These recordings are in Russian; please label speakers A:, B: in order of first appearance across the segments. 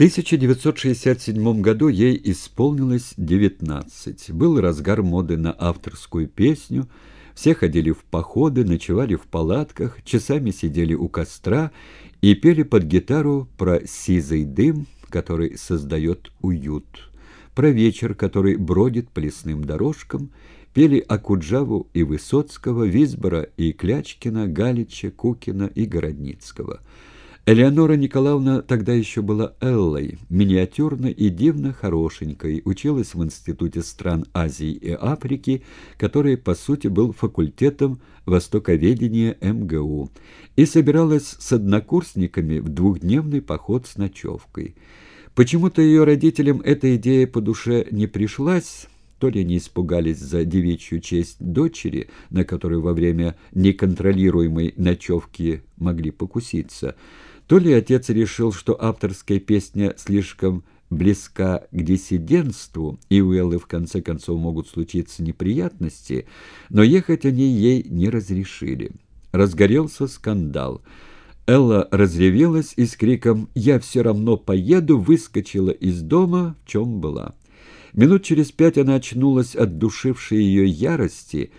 A: 1967 году ей исполнилось 19. Был разгар моды на авторскую песню, все ходили в походы, ночевали в палатках, часами сидели у костра и пели под гитару про сизый дым, который создает уют, про вечер, который бродит по лесным дорожкам, пели Акуджаву и Высоцкого, Висбора и Клячкина, Галича, Кукина и Городницкого – Элеонора Николаевна тогда еще была Эллой, миниатюрной и дивно хорошенькой, училась в Институте стран Азии и Африки, который, по сути, был факультетом востоковедения МГУ, и собиралась с однокурсниками в двухдневный поход с ночевкой. Почему-то ее родителям эта идея по душе не пришлась, то ли они испугались за девичью честь дочери, на которую во время неконтролируемой ночевки могли покуситься, то ли отец решил, что авторская песня слишком близка к диссидентству, и у Эллы в конце концов могут случиться неприятности, но ехать они ей не разрешили. Разгорелся скандал. Элла разревелась и с криком «Я все равно поеду» выскочила из дома, в чем была. Минут через пять она очнулась от душившей ее ярости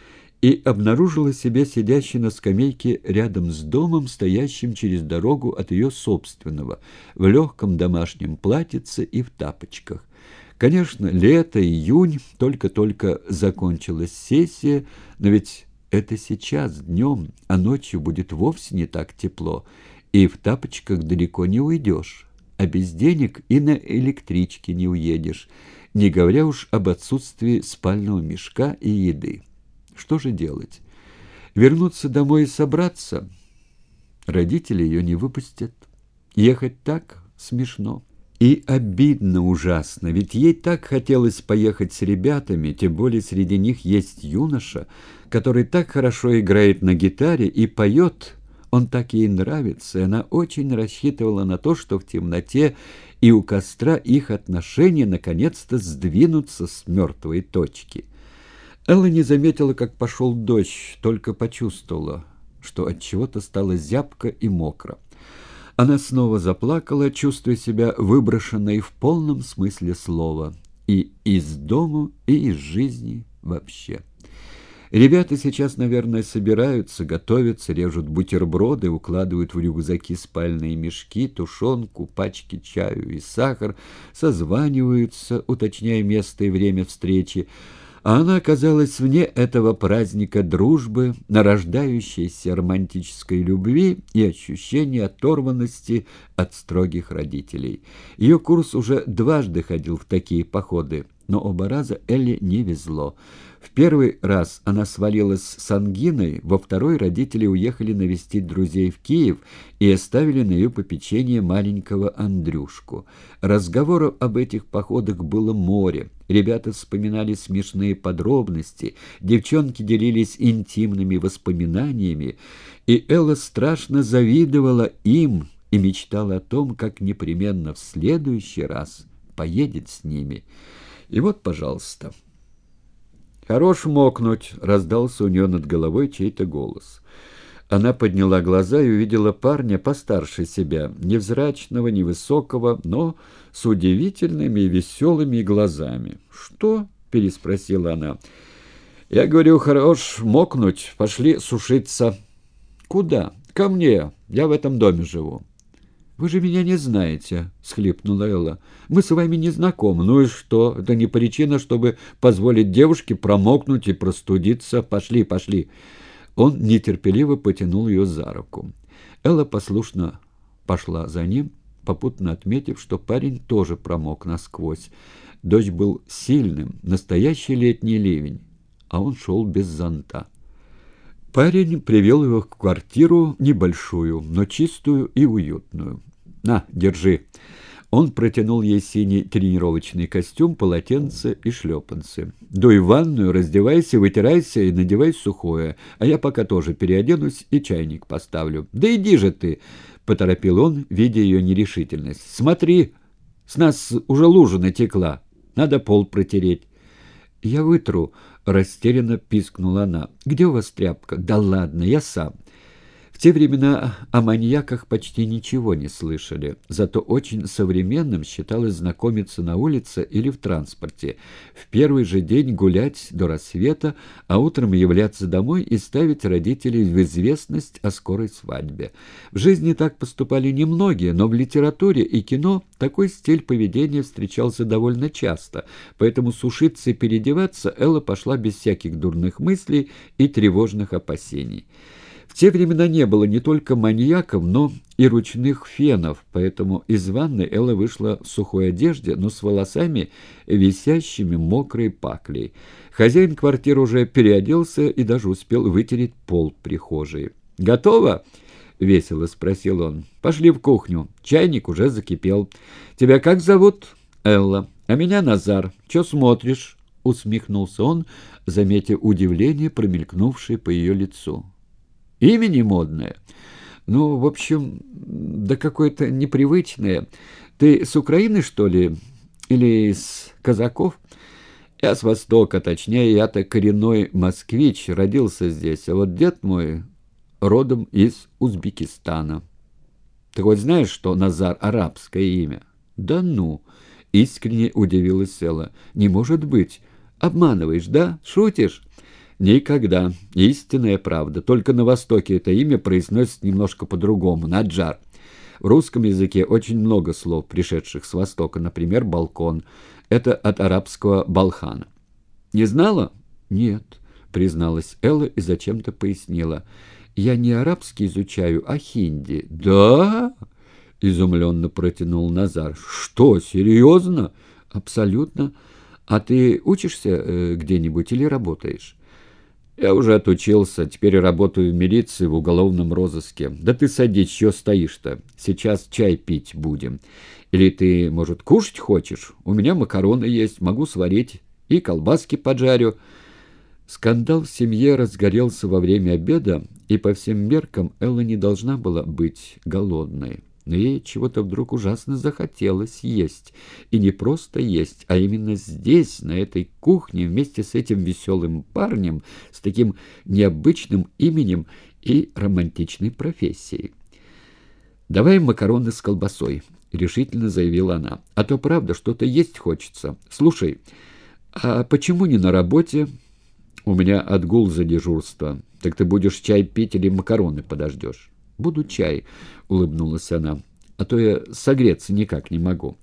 A: и обнаружила себя сидящей на скамейке рядом с домом, стоящим через дорогу от ее собственного, в легком домашнем платьице и в тапочках. Конечно, лето, июнь, только-только закончилась сессия, но ведь это сейчас, днем, а ночью будет вовсе не так тепло, и в тапочках далеко не уйдешь, а без денег и на электричке не уедешь, не говоря уж об отсутствии спального мешка и еды. Что же делать? Вернуться домой и собраться? Родители ее не выпустят. Ехать так смешно. И обидно ужасно, ведь ей так хотелось поехать с ребятами, тем более среди них есть юноша, который так хорошо играет на гитаре и поет, он так ей нравится, и она очень рассчитывала на то, что в темноте и у костра их отношения наконец-то сдвинутся с мертвой точки. Элла не заметила, как пошел дождь, только почувствовала, что от чего-то стало зябко и мокро. Она снова заплакала, чувствуя себя выброшенной в полном смысле слова и из дому, и из жизни вообще. Ребята сейчас, наверное, собираются, готовятся, режут бутерброды, укладывают в рюкзаки спальные мешки, тушенку, пачки чаю и сахар, созваниваются, уточняя место и время встречи, а она оказалась вне этого праздника дружбы, нарождающейся романтической любви и ощущения оторванности от строгих родителей. Ее курс уже дважды ходил в такие походы, но оба раза Элли не везло. В первый раз она свалилась с ангиной, во второй родители уехали навестить друзей в Киев и оставили на ее попечение маленького Андрюшку. Разговоров об этих походах было море. Ребята вспоминали смешные подробности, девчонки делились интимными воспоминаниями, и Элла страшно завидовала им и мечтала о том, как непременно в следующий раз поедет с ними. И вот, пожалуйста... «Хорош мокнуть!» — раздался у нее над головой чей-то голос. Она подняла глаза и увидела парня постарше себя, невзрачного, невысокого, но с удивительными и веселыми глазами. «Что?» — переспросила она. «Я говорю, хорош мокнуть, пошли сушиться». «Куда?» «Ко мне, я в этом доме живу». «Вы же меня не знаете», — схлипнула Элла. «Мы с вами не знакомы. Ну и что? Это не причина, чтобы позволить девушке промокнуть и простудиться. Пошли, пошли». Он нетерпеливо потянул ее за руку. Элла послушно пошла за ним, попутно отметив, что парень тоже промок насквозь. Дождь был сильным, настоящий летний ливень, а он шел без зонта. Парень привел его в квартиру небольшую, но чистую и уютную. «На, держи». Он протянул ей синий тренировочный костюм, полотенце и шлепанцы. «Дуй в ванную, раздевайся, вытирайся и надевай сухое, а я пока тоже переоденусь и чайник поставлю». «Да иди же ты!» — поторопил он, видя ее нерешительность. «Смотри, с нас уже лужа натекла, надо пол протереть». «Я вытру», — растерянно пискнула она. «Где у вас тряпка?» «Да ладно, я сам». Те времена о маньяках почти ничего не слышали, зато очень современным считалось знакомиться на улице или в транспорте, в первый же день гулять до рассвета, а утром являться домой и ставить родителей в известность о скорой свадьбе. В жизни так поступали немногие, но в литературе и кино такой стиль поведения встречался довольно часто, поэтому сушиться и переодеваться Элла пошла без всяких дурных мыслей и тревожных опасений. В те времена не было не только маньяков, но и ручных фенов, поэтому из ванны Элла вышла в сухой одежде, но с волосами, висящими мокрой паклей. Хозяин квартиры уже переоделся и даже успел вытереть пол прихожей. «Готово?» — весело спросил он. «Пошли в кухню. Чайник уже закипел. Тебя как зовут?» «Элла. А меня Назар. Че смотришь?» — усмехнулся он, заметив удивление, промелькнувшее по ее лицу. Имя модное. Ну, в общем, да какое-то непривычное. Ты с Украины, что ли? Или из казаков? Я с Востока, точнее, я-то коренной москвич, родился здесь, а вот дед мой родом из Узбекистана. Ты хоть знаешь, что Назар — арабское имя? Да ну! Искренне удивилась Села. Не может быть. Обманываешь, да? Шутишь? Никогда. Истинная правда. Только на Востоке это имя произносится немножко по-другому. Наджар. В русском языке очень много слов, пришедших с Востока. Например, балкон. Это от арабского балхана. Не знала? Нет, призналась Элла и зачем-то пояснила. Я не арабский изучаю, а хинди. Да? Изумленно протянул Назар. Что, серьезно? Абсолютно. А ты учишься э, где-нибудь или работаешь? Я уже отучился, теперь работаю в милиции в уголовном розыске. Да ты садись, что стоишь-то? Сейчас чай пить будем. Или ты, может, кушать хочешь? У меня макароны есть, могу сварить и колбаски поджарю. Скандал в семье разгорелся во время обеда, и по всем меркам Элла не должна была быть голодной но ей чего-то вдруг ужасно захотелось есть. И не просто есть, а именно здесь, на этой кухне, вместе с этим веселым парнем, с таким необычным именем и романтичной профессией. «Давай макароны с колбасой», — решительно заявила она. «А то, правда, что-то есть хочется. Слушай, а почему не на работе?» «У меня отгул за дежурство. Так ты будешь чай пить или макароны подождешь?» «Буду чай», — улыбнулась она, — «а то я согреться никак не могу».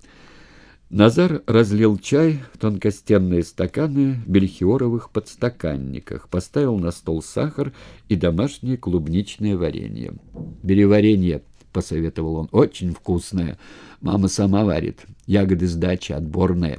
A: Назар разлил чай в тонкостенные стаканы в бельхиоровых подстаканниках, поставил на стол сахар и домашнее клубничное варенье. «Бери варенье», — посоветовал он, — «очень вкусное. Мама сама варит. Ягоды с дачи, отборные».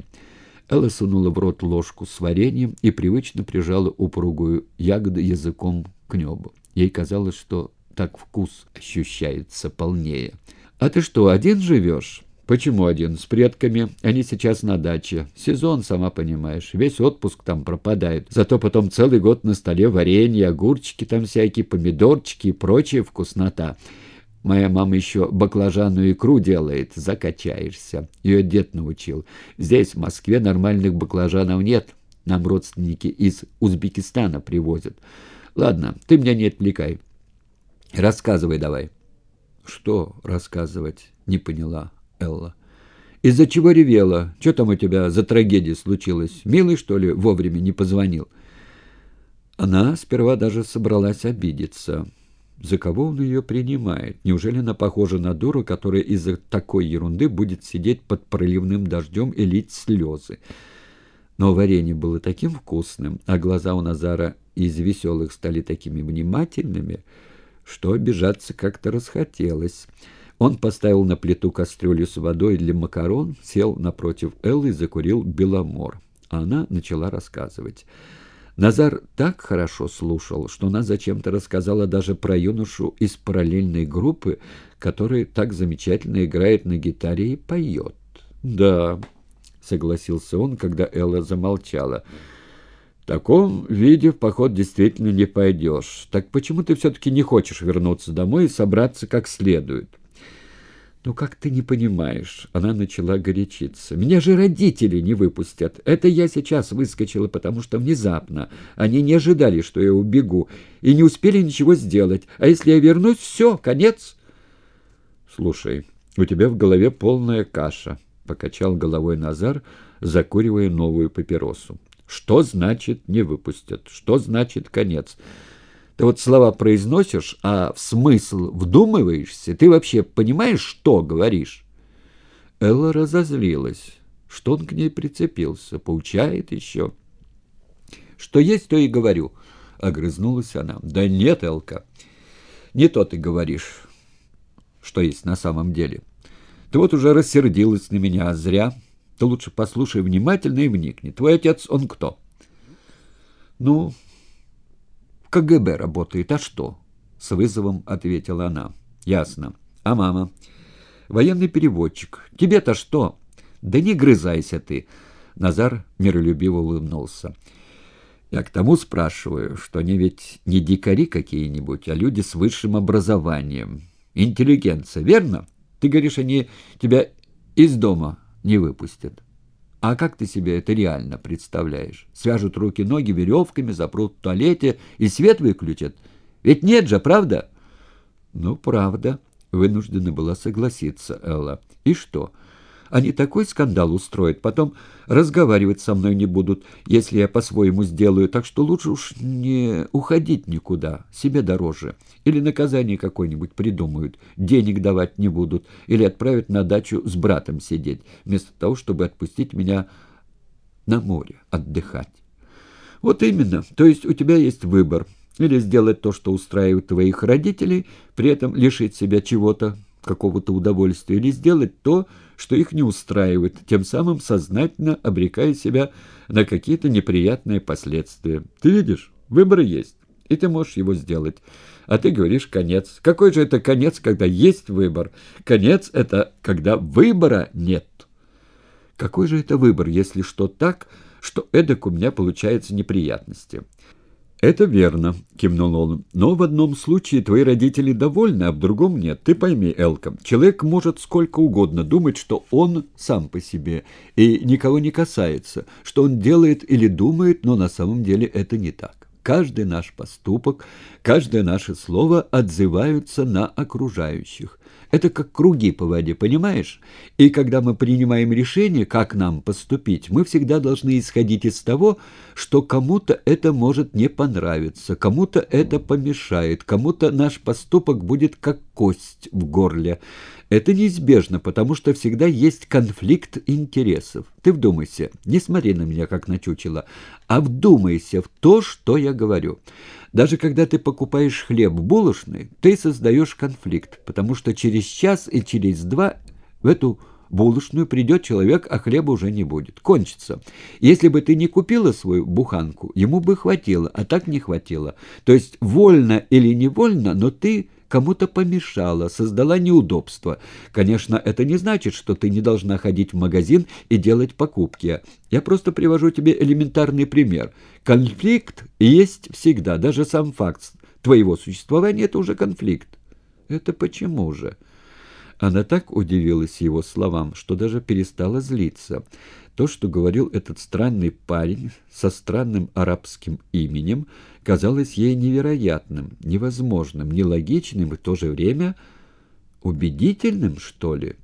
A: Элла сунула в рот ложку с вареньем и привычно прижала упругую ягоду языком к небу. Ей казалось, что так вкус ощущается полнее. «А ты что, один живешь?» «Почему один? С предками. Они сейчас на даче. Сезон, сама понимаешь. Весь отпуск там пропадает. Зато потом целый год на столе варенье, огурчики там всякие, помидорчики и прочая вкуснота. Моя мама еще баклажанную икру делает. Закачаешься. Ее дед научил. Здесь, в Москве, нормальных баклажанов нет. Нам родственники из Узбекистана привозят. Ладно, ты меня не отвлекай. Рассказывай давай. Что рассказывать? Не поняла Элла. Из-за чего ревела? Что там у тебя за трагедия случилась? Милый, что ли, вовремя не позвонил? Она сперва даже собралась обидеться. За кого он ее принимает? Неужели она похожа на дуру, которая из-за такой ерунды будет сидеть под проливным дождем и лить слезы? Но варенье было таким вкусным, а глаза у Назара из веселых стали такими внимательными, что обижаться как-то расхотелось. Он поставил на плиту кастрюлю с водой для макарон, сел напротив Эллы и закурил беломор. А она начала рассказывать. Назар так хорошо слушал, что она зачем-то рассказала даже про юношу из параллельной группы, который так замечательно играет на гитаре и поет. «Да», — согласился он, когда Элла замолчала, — таком виде в поход действительно не пойдешь. Так почему ты все-таки не хочешь вернуться домой и собраться как следует? «Ну как ты не понимаешь?» Она начала горячиться. «Меня же родители не выпустят. Это я сейчас выскочила, потому что внезапно. Они не ожидали, что я убегу, и не успели ничего сделать. А если я вернусь, все, конец». «Слушай, у тебя в голове полная каша», — покачал головой Назар, закуривая новую папиросу. «Что значит «не выпустят»? Что значит «конец»?» Ты вот слова произносишь, а в смысл вдумываешься? Ты вообще понимаешь, что говоришь?» Элла разозлилась. Что он к ней прицепился? Поучает еще. «Что есть, то и говорю», — огрызнулась она. «Да нет, Элка, не то ты говоришь, что есть на самом деле. Ты вот уже рассердилась на меня, а зря. Ты лучше послушай внимательно и вникни. Твой отец, он кто?» «Ну...» КГБ работает, а что?» — с вызовом ответила она. «Ясно. А мама?» «Военный переводчик. Тебе-то что?» «Да не грызайся ты!» Назар миролюбиво улыбнулся. «Я к тому спрашиваю, что они ведь не дикари какие-нибудь, а люди с высшим образованием. Интеллигенция, верно? Ты говоришь, они тебя из дома не выпустят». А как ты себе это реально представляешь? Свяжут руки-ноги веревками, запрут в туалете и свет выключат? Ведь нет же, правда? Ну, правда, вынуждена была согласиться Элла. И что? Они такой скандал устроят, потом разговаривать со мной не будут, если я по-своему сделаю, так что лучше уж не уходить никуда, себе дороже. Или наказание какое-нибудь придумают, денег давать не будут, или отправят на дачу с братом сидеть, вместо того, чтобы отпустить меня на море отдыхать. Вот именно, то есть у тебя есть выбор. Или сделать то, что устраивает твоих родителей, при этом лишить себя чего-то, какого-то удовольствия, или сделать то, что их не устраивает, тем самым сознательно обрекая себя на какие-то неприятные последствия. Ты видишь, выбор есть, и ты можешь его сделать. А ты говоришь «конец». Какой же это конец, когда есть выбор? Конец — это когда выбора нет. Какой же это выбор, если что так, что эдак у меня получаются неприятности? «Это верно», — кивнул он. «Но в одном случае твои родители довольны, а в другом нет. Ты пойми, Элка, человек может сколько угодно думать, что он сам по себе и никого не касается, что он делает или думает, но на самом деле это не так. Каждый наш поступок, каждое наше слово отзываются на окружающих. Это как круги по воде, понимаешь? И когда мы принимаем решение, как нам поступить, мы всегда должны исходить из того, что кому-то это может не понравиться, кому-то это помешает, кому-то наш поступок будет как кость в горле. Это неизбежно, потому что всегда есть конфликт интересов. Ты вдумайся, не смотри на меня как на чучело, а вдумайся в то, что я говорю. Даже когда ты покупаешь хлеб в булочной, ты создаешь конфликт, потому что через час и через два в эту булочную придет человек, а хлеба уже не будет. Кончится. Если бы ты не купила свою буханку, ему бы хватило, а так не хватило. То есть вольно или невольно, но ты кому-то помешала, создала неудобства. Конечно, это не значит, что ты не должна ходить в магазин и делать покупки. Я просто привожу тебе элементарный пример. Конфликт есть всегда, даже сам факт твоего существования – это уже конфликт. Это почему же? Она так удивилась его словам, что даже перестала злиться. То, что говорил этот странный парень со странным арабским именем, казалось ей невероятным, невозможным, нелогичным и в то же время убедительным, что ли.